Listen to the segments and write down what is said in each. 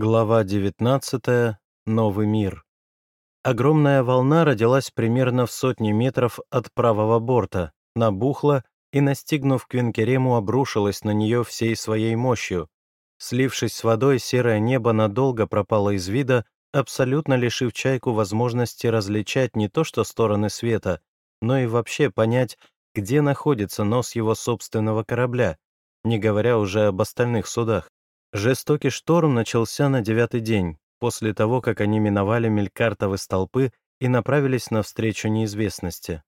Глава 19. Новый мир. Огромная волна родилась примерно в сотне метров от правого борта, набухла и, настигнув Квинкерему, обрушилась на нее всей своей мощью. Слившись с водой, серое небо надолго пропало из вида, абсолютно лишив чайку возможности различать не то что стороны света, но и вообще понять, где находится нос его собственного корабля, не говоря уже об остальных судах. Жестокий шторм начался на девятый день, после того, как они миновали мелькартовы столпы и направились навстречу неизвестности.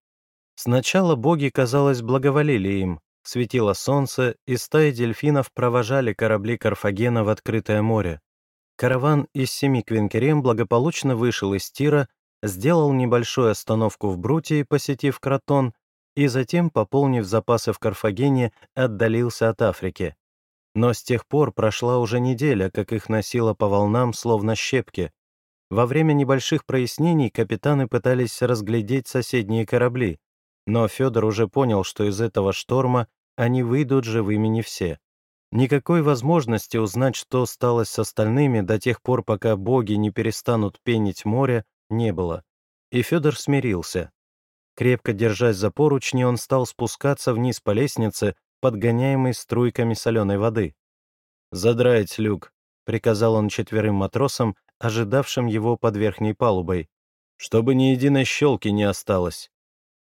Сначала боги, казалось, благоволили им, светило солнце, и стаи дельфинов провожали корабли Карфагена в открытое море. Караван из семи квинкерем благополучно вышел из Тира, сделал небольшую остановку в Брутии, посетив Кротон, и затем, пополнив запасы в Карфагене, отдалился от Африки. Но с тех пор прошла уже неделя, как их носило по волнам, словно щепки. Во время небольших прояснений капитаны пытались разглядеть соседние корабли, но Федор уже понял, что из этого шторма они выйдут живыми не все. Никакой возможности узнать, что стало с остальными до тех пор, пока боги не перестанут пенить море, не было. И Федор смирился. Крепко держась за поручни, он стал спускаться вниз по лестнице, подгоняемый струйками соленой воды. «Задраить люк», — приказал он четверым матросам, ожидавшим его под верхней палубой, «чтобы ни единой щелки не осталось».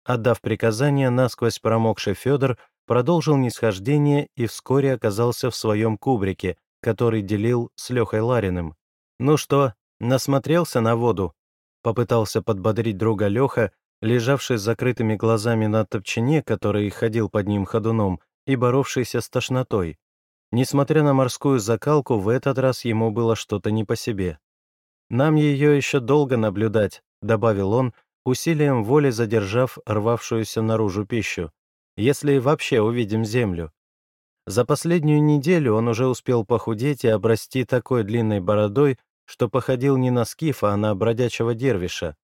Отдав приказание, насквозь промокший Федор продолжил нисхождение и вскоре оказался в своем кубрике, который делил с Лехой Лариным. «Ну что, насмотрелся на воду?» Попытался подбодрить друга Леха, лежавший с закрытыми глазами на топчине, который ходил под ним ходуном, и боровшийся с тошнотой. Несмотря на морскую закалку, в этот раз ему было что-то не по себе. «Нам ее еще долго наблюдать», — добавил он, усилием воли задержав рвавшуюся наружу пищу, «если вообще увидим землю». За последнюю неделю он уже успел похудеть и обрасти такой длинной бородой, что походил не на скифа, а на бродячего дервиша.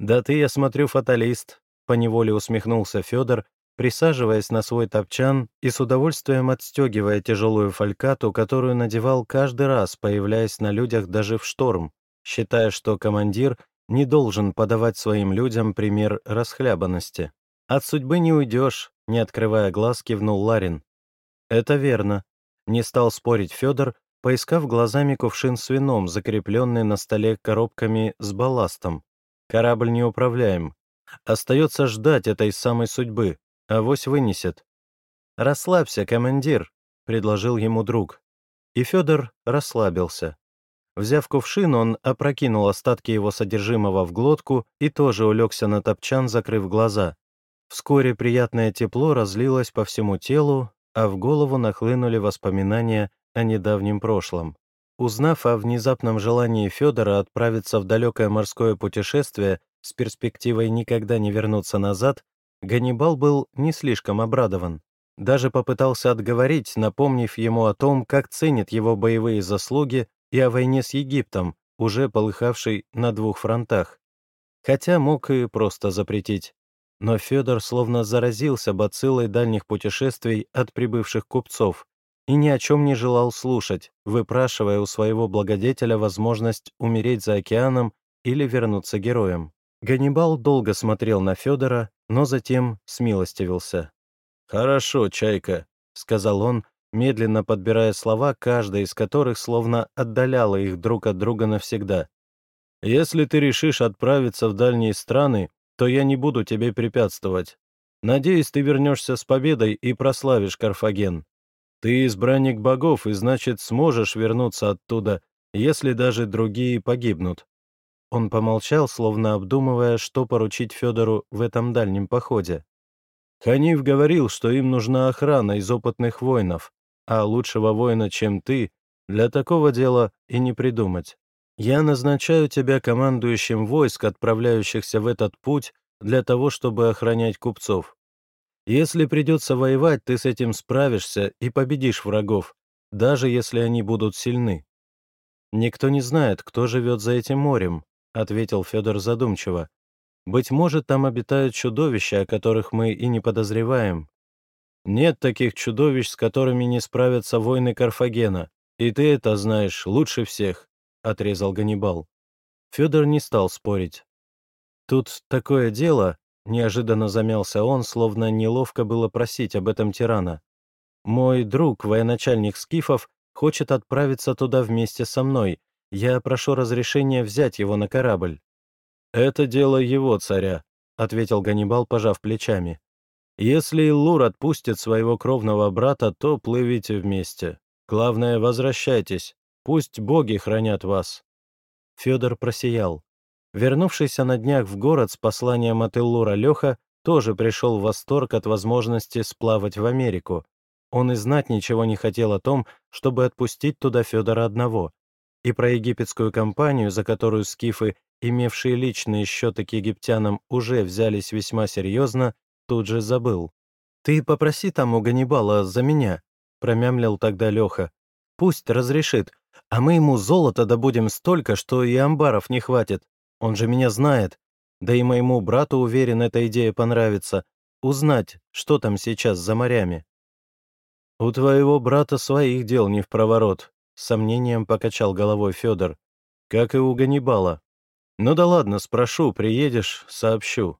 «Да ты, я смотрю, фаталист», — поневоле усмехнулся Федор, присаживаясь на свой топчан и с удовольствием отстегивая тяжелую фалькату, которую надевал каждый раз, появляясь на людях даже в шторм, считая, что командир не должен подавать своим людям пример расхлябанности. «От судьбы не уйдешь», — не открывая глаз, кивнул Ларин. «Это верно», — не стал спорить Федор, поискав глазами кувшин с вином, закрепленный на столе коробками с балластом. «Корабль неуправляем. Остается ждать этой самой судьбы. Авось вынесет. «Расслабься, командир», — предложил ему друг. И Федор расслабился. Взяв кувшин, он опрокинул остатки его содержимого в глотку и тоже улегся на топчан, закрыв глаза. Вскоре приятное тепло разлилось по всему телу, а в голову нахлынули воспоминания о недавнем прошлом. Узнав о внезапном желании Федора отправиться в далекое морское путешествие с перспективой никогда не вернуться назад, Ганнибал был не слишком обрадован. Даже попытался отговорить, напомнив ему о том, как ценит его боевые заслуги и о войне с Египтом, уже полыхавшей на двух фронтах. Хотя мог и просто запретить. Но Федор словно заразился бациллой дальних путешествий от прибывших купцов и ни о чем не желал слушать, выпрашивая у своего благодетеля возможность умереть за океаном или вернуться героем. Ганнибал долго смотрел на Федора, но затем смилостивился. «Хорошо, Чайка», — сказал он, медленно подбирая слова, каждая из которых словно отдаляла их друг от друга навсегда. «Если ты решишь отправиться в дальние страны, то я не буду тебе препятствовать. Надеюсь, ты вернешься с победой и прославишь Карфаген. Ты избранник богов, и значит, сможешь вернуться оттуда, если даже другие погибнут. Он помолчал, словно обдумывая, что поручить Федору в этом дальнем походе. Ханиф говорил, что им нужна охрана из опытных воинов, а лучшего воина, чем ты, для такого дела и не придумать. Я назначаю тебя командующим войск, отправляющихся в этот путь, для того, чтобы охранять купцов. Если придется воевать, ты с этим справишься и победишь врагов, даже если они будут сильны. Никто не знает, кто живет за этим морем, — ответил Федор задумчиво. «Быть может, там обитают чудовища, о которых мы и не подозреваем. Нет таких чудовищ, с которыми не справятся войны Карфагена, «И ты это знаешь лучше всех», — отрезал Ганнибал. Федор не стал спорить. «Тут такое дело», — неожиданно замялся он, словно неловко было просить об этом тирана. «Мой друг, военачальник Скифов, хочет отправиться туда вместе со мной. Я прошу разрешения взять его на корабль». «Это дело его царя», — ответил Ганнибал, пожав плечами. «Если Лур отпустит своего кровного брата, то плывите вместе. Главное, возвращайтесь. Пусть боги хранят вас». Федор просиял. Вернувшийся на днях в город с посланием от Иллура Леха тоже пришел в восторг от возможности сплавать в Америку. Он и знать ничего не хотел о том, чтобы отпустить туда Федора одного. И про египетскую компанию, за которую скифы, имевшие личные счеты к египтянам, уже взялись весьма серьезно, тут же забыл. «Ты попроси там у Ганнибала за меня», — промямлил тогда Леха. «Пусть разрешит, а мы ему золота добудем столько, что и амбаров не хватит. Он же меня знает. Да и моему брату, уверен, эта идея понравится. Узнать, что там сейчас за морями». «У твоего брата своих дел не в проворот», — сомнением покачал головой Федор. «Как и у Ганнибала. Ну да ладно, спрошу, приедешь, сообщу».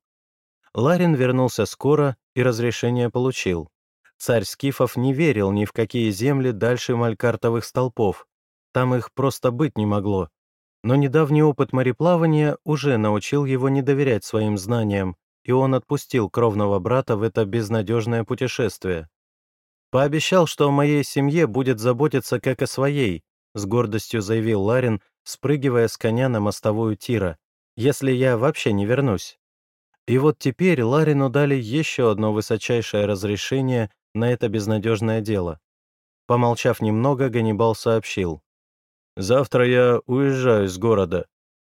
Ларин вернулся скоро и разрешение получил. Царь Скифов не верил ни в какие земли дальше малькартовых столпов. Там их просто быть не могло. Но недавний опыт мореплавания уже научил его не доверять своим знаниям, и он отпустил кровного брата в это безнадежное путешествие. «Пообещал, что о моей семье будет заботиться как о своей», с гордостью заявил Ларин, спрыгивая с коня на мостовую тира, «если я вообще не вернусь». И вот теперь Ларину дали еще одно высочайшее разрешение на это безнадежное дело. Помолчав немного, Ганнибал сообщил. «Завтра я уезжаю из города.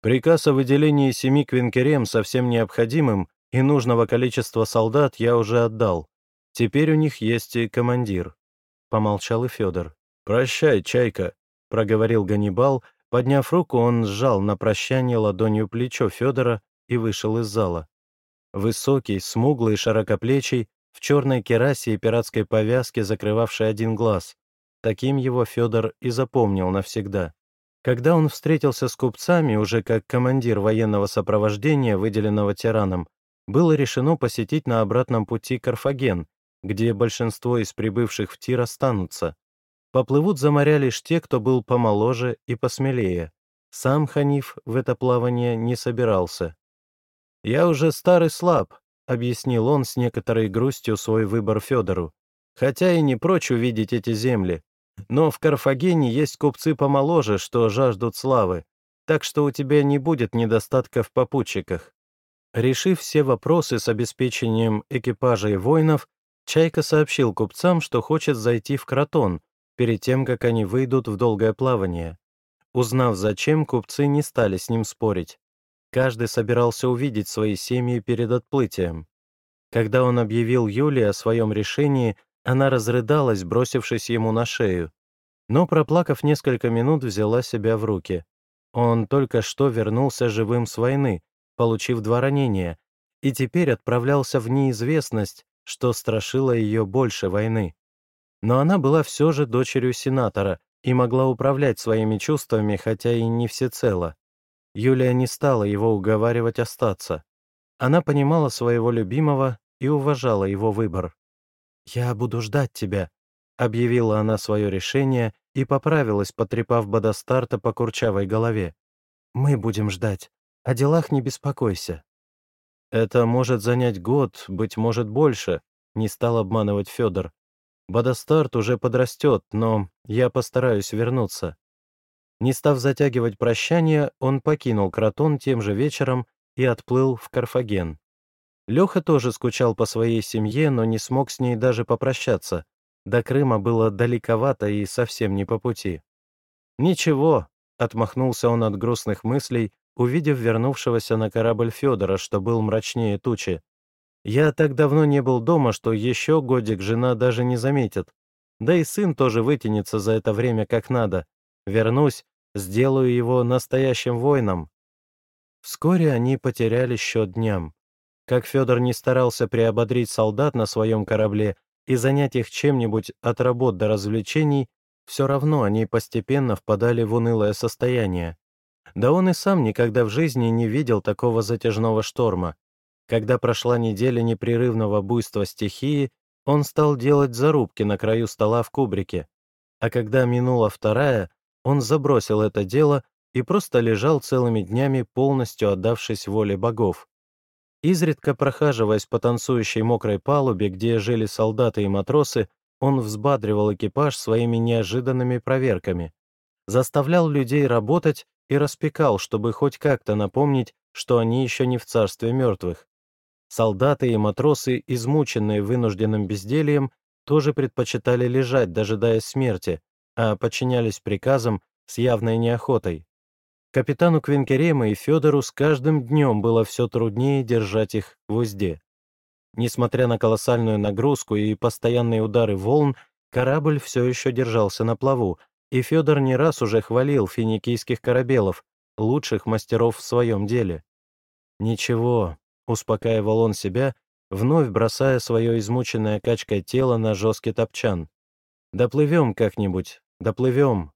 Приказ о выделении семи квинкерем совсем необходимым, и нужного количества солдат я уже отдал. Теперь у них есть и командир». Помолчал и Федор. «Прощай, чайка», — проговорил Ганнибал. Подняв руку, он сжал на прощание ладонью плечо Федора и вышел из зала. Высокий, смуглый, широкоплечий, в черной керасе и пиратской повязке, закрывавшей один глаз. Таким его Федор и запомнил навсегда. Когда он встретился с купцами, уже как командир военного сопровождения, выделенного тираном, было решено посетить на обратном пути Карфаген, где большинство из прибывших в Тир останутся. Поплывут за моря лишь те, кто был помоложе и посмелее. Сам Ханиф в это плавание не собирался. «Я уже старый слаб», — объяснил он с некоторой грустью свой выбор Федору. «Хотя и не прочь увидеть эти земли. Но в Карфагене есть купцы помоложе, что жаждут славы, так что у тебя не будет недостатка в попутчиках». Решив все вопросы с обеспечением экипажа и воинов, Чайка сообщил купцам, что хочет зайти в Кротон, перед тем, как они выйдут в долгое плавание. Узнав зачем, купцы не стали с ним спорить. Каждый собирался увидеть свои семьи перед отплытием. Когда он объявил Юле о своем решении, она разрыдалась, бросившись ему на шею. Но, проплакав несколько минут, взяла себя в руки. Он только что вернулся живым с войны, получив два ранения, и теперь отправлялся в неизвестность, что страшило ее больше войны. Но она была все же дочерью сенатора и могла управлять своими чувствами, хотя и не всецело. Юлия не стала его уговаривать остаться. Она понимала своего любимого и уважала его выбор. «Я буду ждать тебя», — объявила она свое решение и поправилась, потрепав Бодостарта по курчавой голове. «Мы будем ждать. О делах не беспокойся». «Это может занять год, быть может, больше», — не стал обманывать Федор. «Бодостарт уже подрастет, но я постараюсь вернуться». Не став затягивать прощание, он покинул Кротон тем же вечером и отплыл в Карфаген. Леха тоже скучал по своей семье, но не смог с ней даже попрощаться. До Крыма было далековато и совсем не по пути. «Ничего», — отмахнулся он от грустных мыслей, увидев вернувшегося на корабль Федора, что был мрачнее тучи. «Я так давно не был дома, что еще годик жена даже не заметит. Да и сын тоже вытянется за это время как надо. Вернусь, сделаю его настоящим воином. Вскоре они потеряли счет дням. Как Федор не старался приободрить солдат на своем корабле и занять их чем-нибудь от работ до развлечений, все равно они постепенно впадали в унылое состояние. Да он и сам никогда в жизни не видел такого затяжного шторма. Когда прошла неделя непрерывного буйства стихии, он стал делать зарубки на краю стола в кубрике. А когда минула вторая, он забросил это дело и просто лежал целыми днями, полностью отдавшись воле богов. Изредка прохаживаясь по танцующей мокрой палубе, где жили солдаты и матросы, он взбадривал экипаж своими неожиданными проверками, заставлял людей работать и распекал, чтобы хоть как-то напомнить, что они еще не в царстве мертвых. Солдаты и матросы, измученные вынужденным бездельем, тоже предпочитали лежать, дожидаясь смерти, а подчинялись приказам с явной неохотой. Капитану Квинкерема и Федору с каждым днем было все труднее держать их в узде. Несмотря на колоссальную нагрузку и постоянные удары волн, корабль все еще держался на плаву, и Федор не раз уже хвалил финикийских корабелов, лучших мастеров в своем деле. «Ничего», — успокаивал он себя, вновь бросая свое измученное качкой тело на жесткий топчан. «Доплывем как-нибудь, доплывем».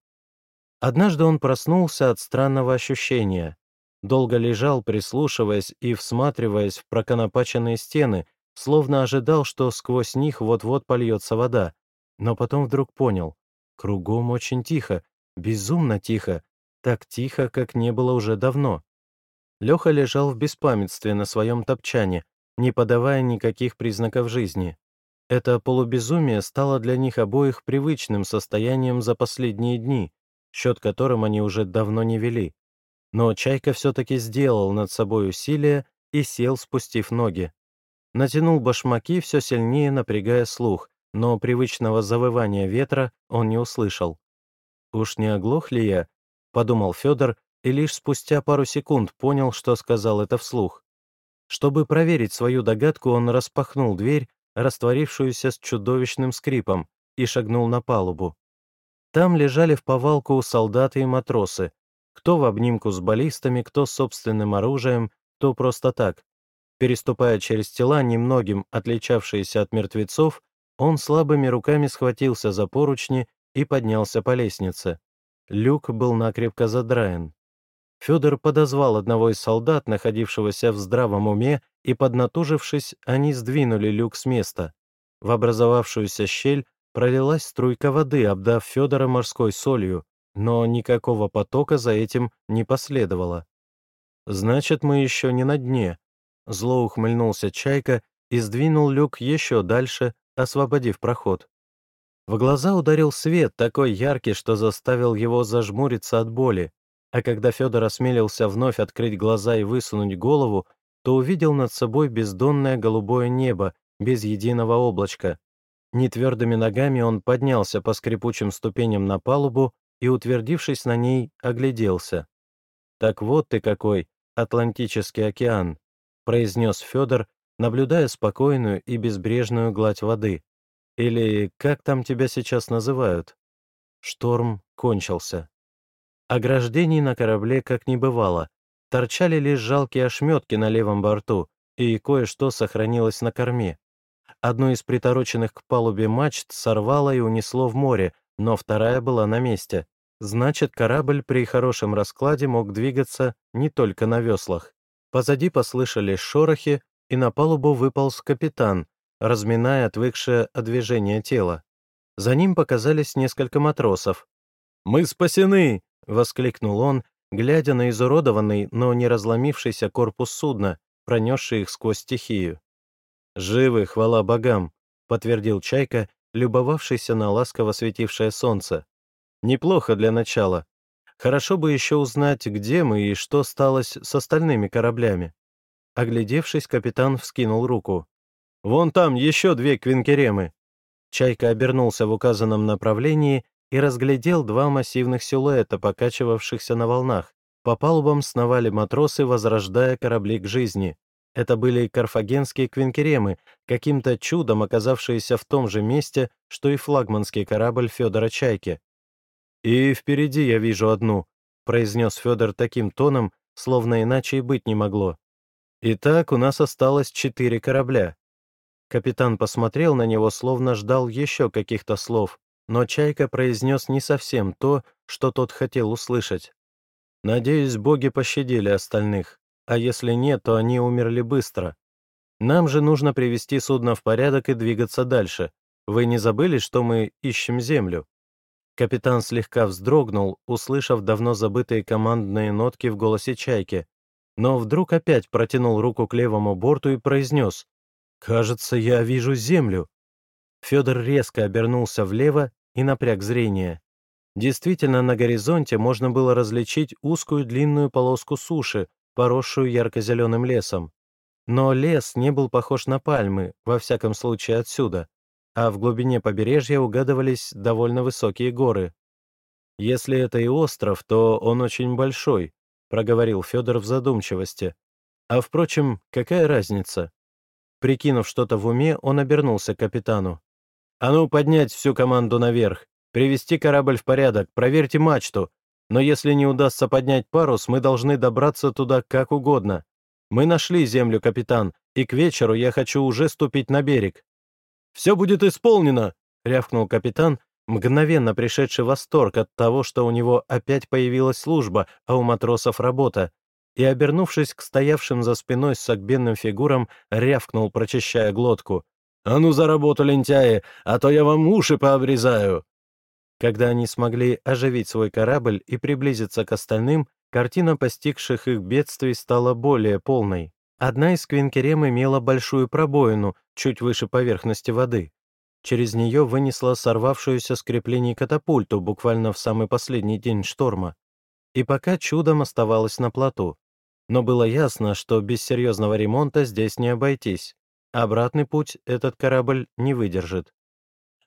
Однажды он проснулся от странного ощущения. Долго лежал, прислушиваясь и всматриваясь в проконопаченные стены, словно ожидал, что сквозь них вот-вот польется вода, но потом вдруг понял — кругом очень тихо, безумно тихо, так тихо, как не было уже давно. Леха лежал в беспамятстве на своем топчане, не подавая никаких признаков жизни. Это полубезумие стало для них обоих привычным состоянием за последние дни, счет которым они уже давно не вели. Но Чайка все-таки сделал над собой усилие и сел, спустив ноги. Натянул башмаки, все сильнее напрягая слух, но привычного завывания ветра он не услышал. «Уж не оглох ли я?» — подумал Федор, и лишь спустя пару секунд понял, что сказал это вслух. Чтобы проверить свою догадку, он распахнул дверь, растворившуюся с чудовищным скрипом, и шагнул на палубу. Там лежали в повалку солдаты и матросы, кто в обнимку с баллистами, кто с собственным оружием, кто просто так. Переступая через тела, немногим отличавшиеся от мертвецов, он слабыми руками схватился за поручни и поднялся по лестнице. Люк был накрепко задраен. Федор подозвал одного из солдат, находившегося в здравом уме, и, поднатужившись, они сдвинули люк с места. В образовавшуюся щель пролилась струйка воды, обдав Федора морской солью, но никакого потока за этим не последовало. «Значит, мы еще не на дне», Зло ухмыльнулся Чайка и сдвинул люк еще дальше, освободив проход. В глаза ударил свет, такой яркий, что заставил его зажмуриться от боли, а когда Федор осмелился вновь открыть глаза и высунуть голову, то увидел над собой бездонное голубое небо, без единого облачка. Нетвердыми ногами он поднялся по скрипучим ступеням на палубу и, утвердившись на ней, огляделся. Так вот ты какой, Атлантический океан произнес Федор, наблюдая спокойную и безбрежную гладь воды. Или как там тебя сейчас называют? Шторм кончился. Ограждений на корабле как не бывало. Торчали лишь жалкие ошметки на левом борту, и кое-что сохранилось на корме. Одну из притороченных к палубе мачт сорвало и унесло в море, но вторая была на месте. Значит, корабль при хорошем раскладе мог двигаться не только на веслах. Позади послышались шорохи, и на палубу выполз капитан, разминая отвыкшее от движения тело. За ним показались несколько матросов. «Мы спасены!» — воскликнул он, глядя на изуродованный, но не разломившийся корпус судна, пронесший их сквозь стихию. «Живы, хвала богам!» — подтвердил Чайка, любовавшийся на ласково светившее солнце. «Неплохо для начала. Хорошо бы еще узнать, где мы и что сталось с остальными кораблями. Оглядевшись, капитан вскинул руку. «Вон там еще две квинкеремы!» Чайка обернулся в указанном направлении и разглядел два массивных силуэта, покачивавшихся на волнах. По палубам сновали матросы, возрождая корабли к жизни. Это были карфагенские квинкеремы, каким-то чудом оказавшиеся в том же месте, что и флагманский корабль Федора Чайки. «И впереди я вижу одну», — произнес Федор таким тоном, словно иначе и быть не могло. «Итак, у нас осталось четыре корабля». Капитан посмотрел на него, словно ждал еще каких-то слов, но Чайка произнес не совсем то, что тот хотел услышать. «Надеюсь, боги пощадили остальных, а если нет, то они умерли быстро. Нам же нужно привести судно в порядок и двигаться дальше. Вы не забыли, что мы ищем землю?» Капитан слегка вздрогнул, услышав давно забытые командные нотки в голосе Чайки, но вдруг опять протянул руку к левому борту и произнес «Кажется, я вижу землю». Федор резко обернулся влево и напряг зрение. Действительно, на горизонте можно было различить узкую длинную полоску суши, поросшую ярко-зеленым лесом. Но лес не был похож на пальмы, во всяком случае отсюда, а в глубине побережья угадывались довольно высокие горы. Если это и остров, то он очень большой, проговорил Федор в задумчивости. А впрочем, какая разница? Прикинув что-то в уме, он обернулся к капитану. «А ну, поднять всю команду наверх, привести корабль в порядок, проверьте мачту. Но если не удастся поднять парус, мы должны добраться туда как угодно. Мы нашли землю, капитан, и к вечеру я хочу уже ступить на берег». «Все будет исполнено!» — рявкнул капитан, мгновенно пришедший восторг от того, что у него опять появилась служба, а у матросов работа, и, обернувшись к стоявшим за спиной сагбенным фигурам, рявкнул, прочищая глотку. «А ну за работу, лентяи, а то я вам уши пообрезаю!» Когда они смогли оживить свой корабль и приблизиться к остальным, картина постигших их бедствий стала более полной. Одна из квинкерем имела большую пробоину, чуть выше поверхности воды. Через нее вынесла сорвавшуюся с креплений катапульту буквально в самый последний день шторма. И пока чудом оставалась на плоту. Но было ясно, что без серьезного ремонта здесь не обойтись. Обратный путь этот корабль не выдержит.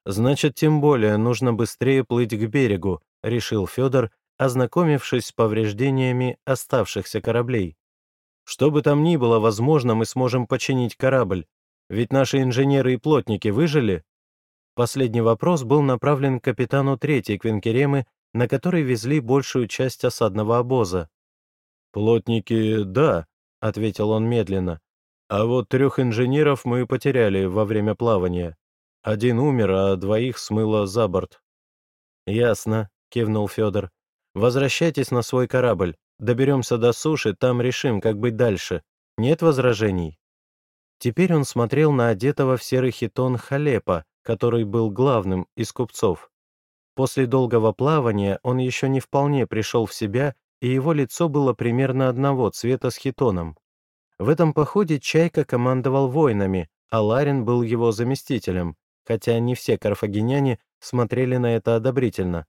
«Значит, тем более нужно быстрее плыть к берегу», — решил Федор, ознакомившись с повреждениями оставшихся кораблей. «Что бы там ни было, возможно, мы сможем починить корабль. Ведь наши инженеры и плотники выжили?» Последний вопрос был направлен к капитану третьей Квинкеремы, на которой везли большую часть осадного обоза. «Плотники, да», — ответил он медленно. «А вот трех инженеров мы потеряли во время плавания. Один умер, а двоих смыло за борт». «Ясно», — кивнул Федор. «Возвращайтесь на свой корабль. Доберемся до суши, там решим, как быть дальше. Нет возражений?» Теперь он смотрел на одетого в серый хитон Халепа, который был главным из купцов. После долгого плавания он еще не вполне пришел в себя, и его лицо было примерно одного цвета с хитоном. В этом походе Чайка командовал воинами, а Ларин был его заместителем, хотя не все карфагеняне смотрели на это одобрительно.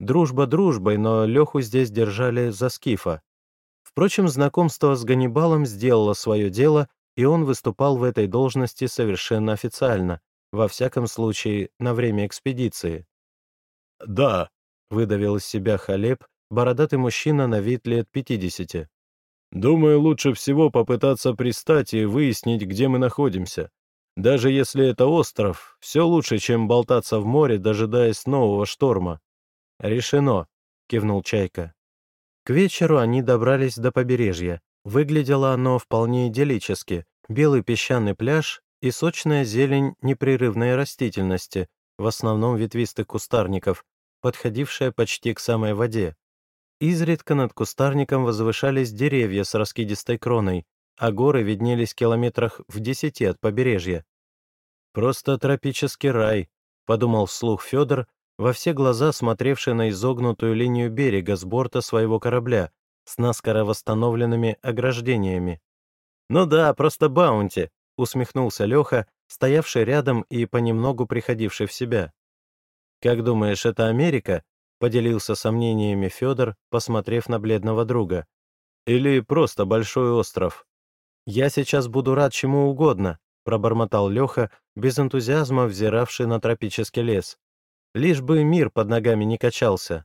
Дружба дружбой, но Леху здесь держали за скифа. Впрочем, знакомство с Ганнибалом сделало свое дело, и он выступал в этой должности совершенно официально, во всяком случае, на время экспедиции. «Да», — выдавил из себя Халеб, бородатый мужчина на вид лет 50. «Думаю, лучше всего попытаться пристать и выяснить, где мы находимся. Даже если это остров, все лучше, чем болтаться в море, дожидаясь нового шторма». «Решено», — кивнул Чайка. К вечеру они добрались до побережья. Выглядело оно вполне идиллически. Белый песчаный пляж и сочная зелень непрерывной растительности, в основном ветвистых кустарников, подходившая почти к самой воде. Изредка над кустарником возвышались деревья с раскидистой кроной, а горы виднелись километрах в десяти от побережья. «Просто тропический рай», — подумал вслух Федор, во все глаза смотревший на изогнутую линию берега с борта своего корабля с наскоро восстановленными ограждениями. «Ну да, просто баунти», — усмехнулся Леха, стоявший рядом и понемногу приходивший в себя. «Как думаешь, это Америка?» — поделился сомнениями Федор, посмотрев на бледного друга. «Или просто большой остров?» «Я сейчас буду рад чему угодно», — пробормотал Леха, без энтузиазма взиравший на тропический лес. «Лишь бы мир под ногами не качался».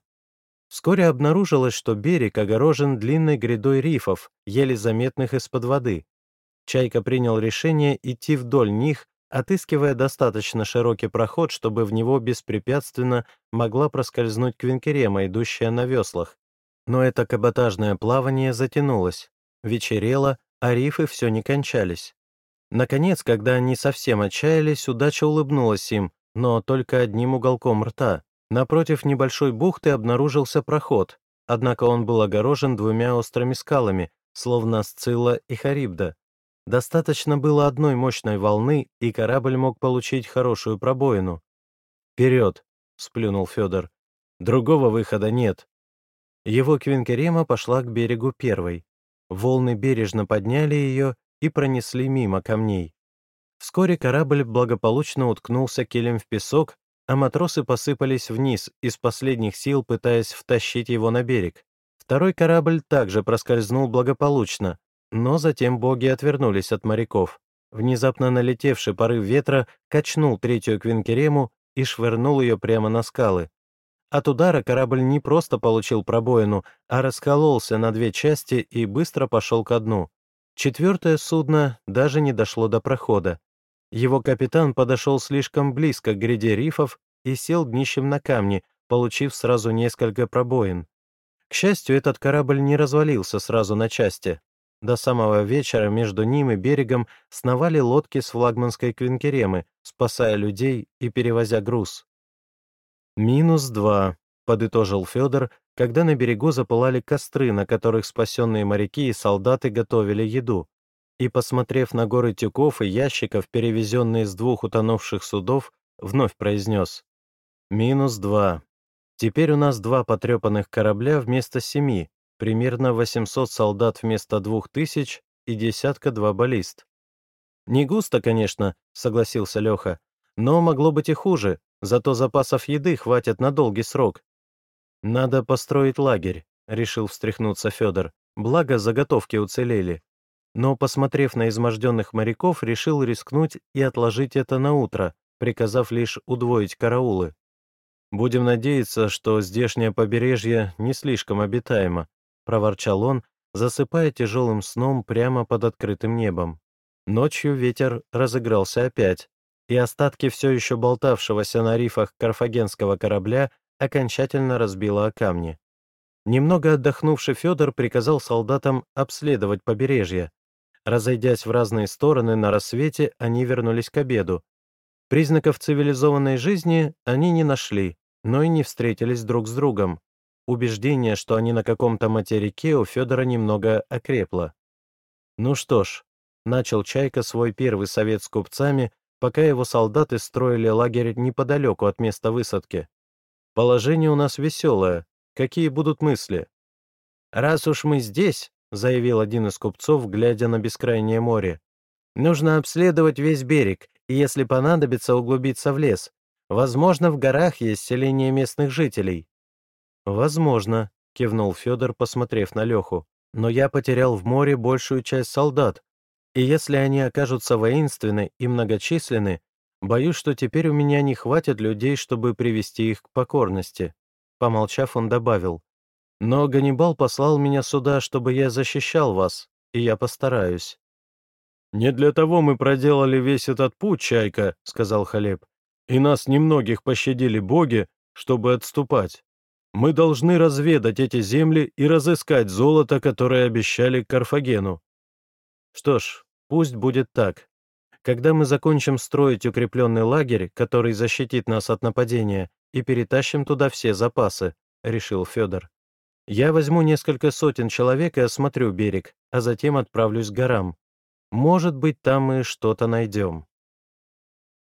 Вскоре обнаружилось, что берег огорожен длинной грядой рифов, еле заметных из-под воды. Чайка принял решение идти вдоль них, отыскивая достаточно широкий проход, чтобы в него беспрепятственно могла проскользнуть квинкерема, идущая на веслах. Но это каботажное плавание затянулось. Вечерело, а рифы все не кончались. Наконец, когда они совсем отчаялись, удача улыбнулась им, но только одним уголком рта. Напротив небольшой бухты обнаружился проход, однако он был огорожен двумя острыми скалами, словно Сцилла и Харибда. Достаточно было одной мощной волны, и корабль мог получить хорошую пробоину. «Вперед!» — сплюнул Федор. «Другого выхода нет». Его квинкерема пошла к берегу первой. Волны бережно подняли ее и пронесли мимо камней. Вскоре корабль благополучно уткнулся килем в песок, а матросы посыпались вниз, из последних сил пытаясь втащить его на берег. Второй корабль также проскользнул благополучно, но затем боги отвернулись от моряков. Внезапно налетевший порыв ветра качнул третью квинкерему и швырнул ее прямо на скалы. От удара корабль не просто получил пробоину, а раскололся на две части и быстро пошел ко дну. Четвертое судно даже не дошло до прохода. Его капитан подошел слишком близко к гряде рифов и сел днищем на камни, получив сразу несколько пробоин. К счастью, этот корабль не развалился сразу на части. До самого вечера между ним и берегом сновали лодки с флагманской квинкеремы, спасая людей и перевозя груз. «Минус два», — подытожил Федор, когда на берегу запылали костры, на которых спасенные моряки и солдаты готовили еду и, посмотрев на горы тюков и ящиков, перевезенные с двух утонувших судов, вновь произнес «Минус два. Теперь у нас два потрепанных корабля вместо семи, примерно 800 солдат вместо двух тысяч и десятка-два баллист». «Не густо, конечно», — согласился Леха, «но могло быть и хуже, зато запасов еды хватит на долгий срок». «Надо построить лагерь», — решил встряхнуться Федор, благо заготовки уцелели но, посмотрев на изможденных моряков, решил рискнуть и отложить это на утро, приказав лишь удвоить караулы. «Будем надеяться, что здешнее побережье не слишком обитаемо», — проворчал он, засыпая тяжелым сном прямо под открытым небом. Ночью ветер разыгрался опять, и остатки все еще болтавшегося на рифах карфагенского корабля окончательно разбило о камни. Немного отдохнувший Федор приказал солдатам обследовать побережье, Разойдясь в разные стороны, на рассвете они вернулись к обеду. Признаков цивилизованной жизни они не нашли, но и не встретились друг с другом. Убеждение, что они на каком-то материке, у Федора немного окрепло. Ну что ж, начал Чайка свой первый совет с купцами, пока его солдаты строили лагерь неподалеку от места высадки. Положение у нас веселое. Какие будут мысли? Раз уж мы здесь, — заявил один из купцов, глядя на бескрайнее море. «Нужно обследовать весь берег, и, если понадобится, углубиться в лес. Возможно, в горах есть селение местных жителей». «Возможно», — кивнул Федор, посмотрев на Леху. «Но я потерял в море большую часть солдат, и если они окажутся воинственны и многочисленны, боюсь, что теперь у меня не хватит людей, чтобы привести их к покорности». Помолчав, он добавил, но Ганнибал послал меня сюда, чтобы я защищал вас, и я постараюсь». «Не для того мы проделали весь этот путь, Чайка», — сказал Халеб. «И нас немногих пощадили боги, чтобы отступать. Мы должны разведать эти земли и разыскать золото, которое обещали Карфагену». «Что ж, пусть будет так. Когда мы закончим строить укрепленный лагерь, который защитит нас от нападения, и перетащим туда все запасы», — решил Федор. Я возьму несколько сотен человек и осмотрю берег, а затем отправлюсь к горам. Может быть, там мы что-то найдем.